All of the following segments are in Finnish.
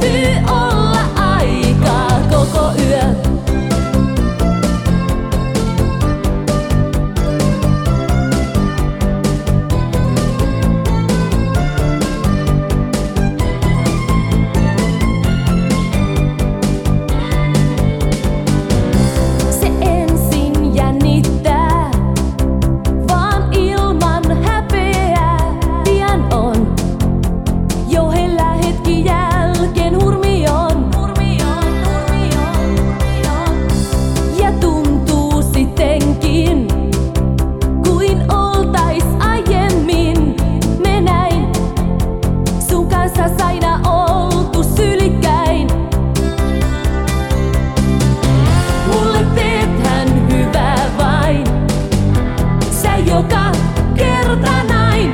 Du och joka kerta näin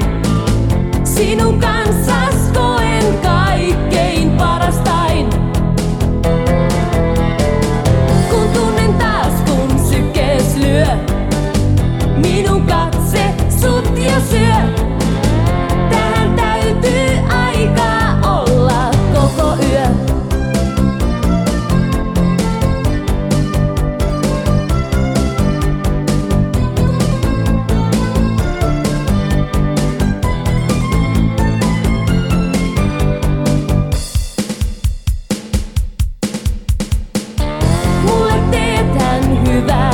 sinun kanssasi. that